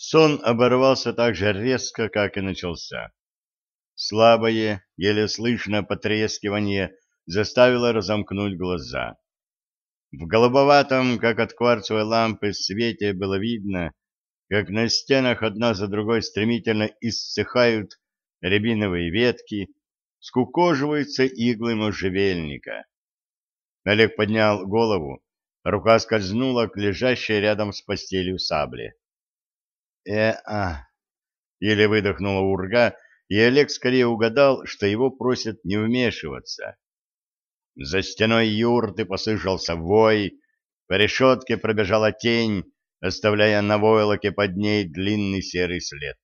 Сон оборвался так же резко, как и начался. Слабое, еле слышное потрескивание заставило разомкнуть глаза. В голубоватом, как от кварцевой лампы, свете было видно, как на стенах одна за другой стремительно иссыхают рябиновые ветки, скукоживаются иглы можжевельника. Олег поднял голову, рука скользнула к лежащей рядом с постелью сабле. «Э-а!» — еле выдохнула урга, и Олег скорее угадал, что его просят не вмешиваться. За стеной юрты послышался вой, по решетке пробежала тень, оставляя на войлоке под ней длинный серый след.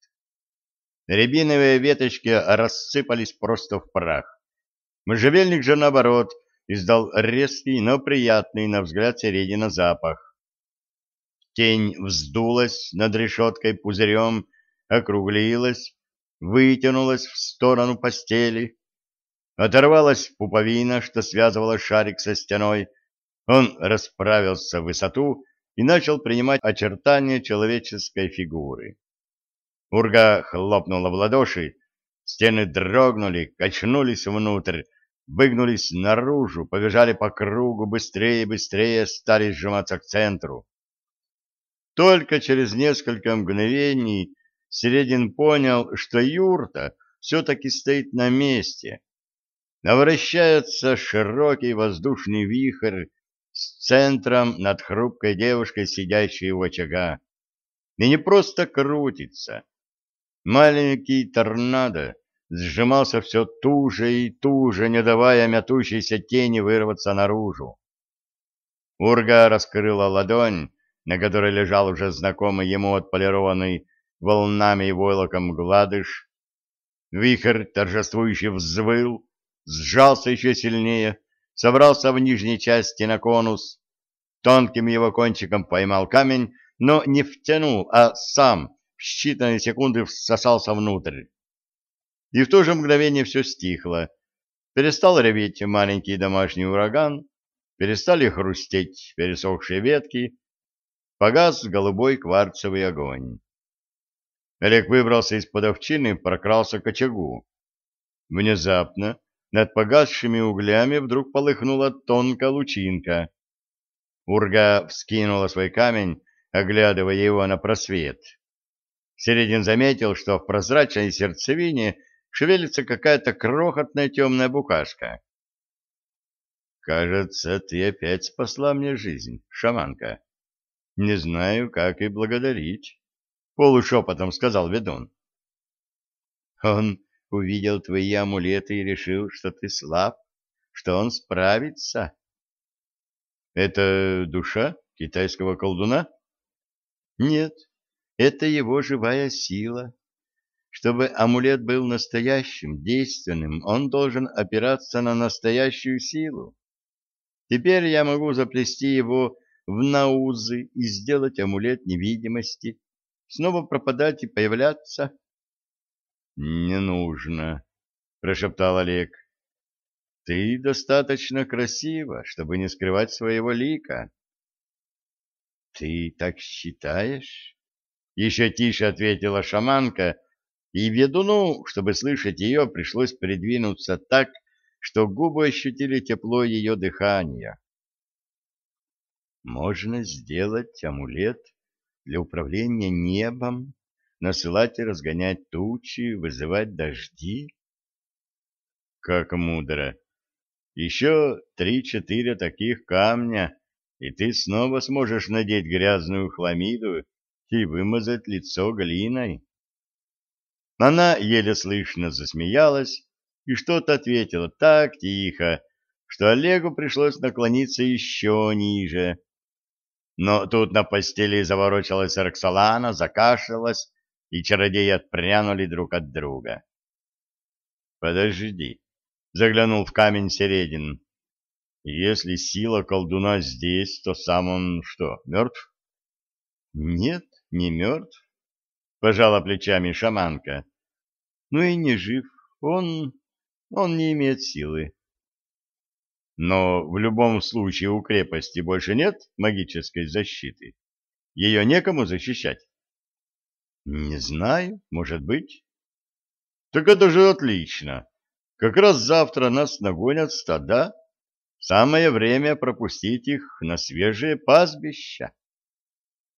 Рябиновые веточки рассыпались просто в прах. Можжевельник же, наоборот, издал резкий, но приятный, на взгляд середина запах. Тень вздулась над решеткой пузырем, округлилась, вытянулась в сторону постели. Оторвалась пуповина, что связывала шарик со стеной. Он расправился в высоту и начал принимать очертания человеческой фигуры. Урга хлопнула в ладоши, стены дрогнули, качнулись внутрь, выгнулись наружу, побежали по кругу, быстрее и быстрее стали сжиматься к центру. Только через несколько мгновений Середин понял, что юрта все-таки стоит на месте, а вращается широкий воздушный вихрь с центром над хрупкой девушкой, сидящей у очага. И не просто крутится. Маленький торнадо сжимался все туже и туже, не давая мятущейся тени вырваться наружу. Урга раскрыла ладонь, на которой лежал уже знакомый ему отполированный волнами и войлоком гладыш. Вихрь торжествующе взвыл, сжался еще сильнее, собрался в нижней части на конус, тонким его кончиком поймал камень, но не втянул, а сам в считанные секунды всосался внутрь. И в то же мгновение все стихло. Перестал реветь маленький домашний ураган, перестали хрустеть пересохшие ветки, Погас голубой кварцевый огонь. Олег выбрался из-под овчины, прокрался к очагу. Внезапно над погасшими углями вдруг полыхнула тонкая лучинка. Урга вскинула свой камень, оглядывая его на просвет. Середин заметил, что в прозрачной сердцевине шевелится какая-то крохотная темная букашка. «Кажется, ты опять спасла мне жизнь, шаманка», не знаю, как и благодарить, — полушепотом сказал ведун. Он увидел твои амулеты и решил, что ты слаб, что он справится. Это душа китайского колдуна? Нет, это его живая сила. Чтобы амулет был настоящим, действенным, он должен опираться на настоящую силу. Теперь я могу заплести его в наузы и сделать амулет невидимости, снова пропадать и появляться? — Не нужно, — прошептал Олег. — Ты достаточно красива, чтобы не скрывать своего лика. — Ты так считаешь? — еще тише ответила шаманка, и ведуну, чтобы слышать ее, пришлось придвинуться так, что губы ощутили тепло ее дыхания. Можно сделать амулет для управления небом, насылать и разгонять тучи, вызывать дожди. Как мудро! Еще три-четыре таких камня, и ты снова сможешь надеть грязную хламиду и вымазать лицо глиной. Она еле слышно засмеялась и что-то ответила так тихо, что Олегу пришлось наклониться еще ниже, но тут на постели заворочалась Роксолана, закашлялась, и чародеи отпрянули друг от друга. «Подожди», — заглянул в камень Середин. «Если сила колдуна здесь, то сам он что, мертв?» «Нет, не мертв», — пожала плечами шаманка. «Ну и не жив. Он... он не имеет силы. Но в любом случае у крепости больше нет магической защиты. Ее некому защищать. Не знаю, может быть. Так это же отлично. Как раз завтра нас нагонят стада. Самое время пропустить их на свежее пастбище.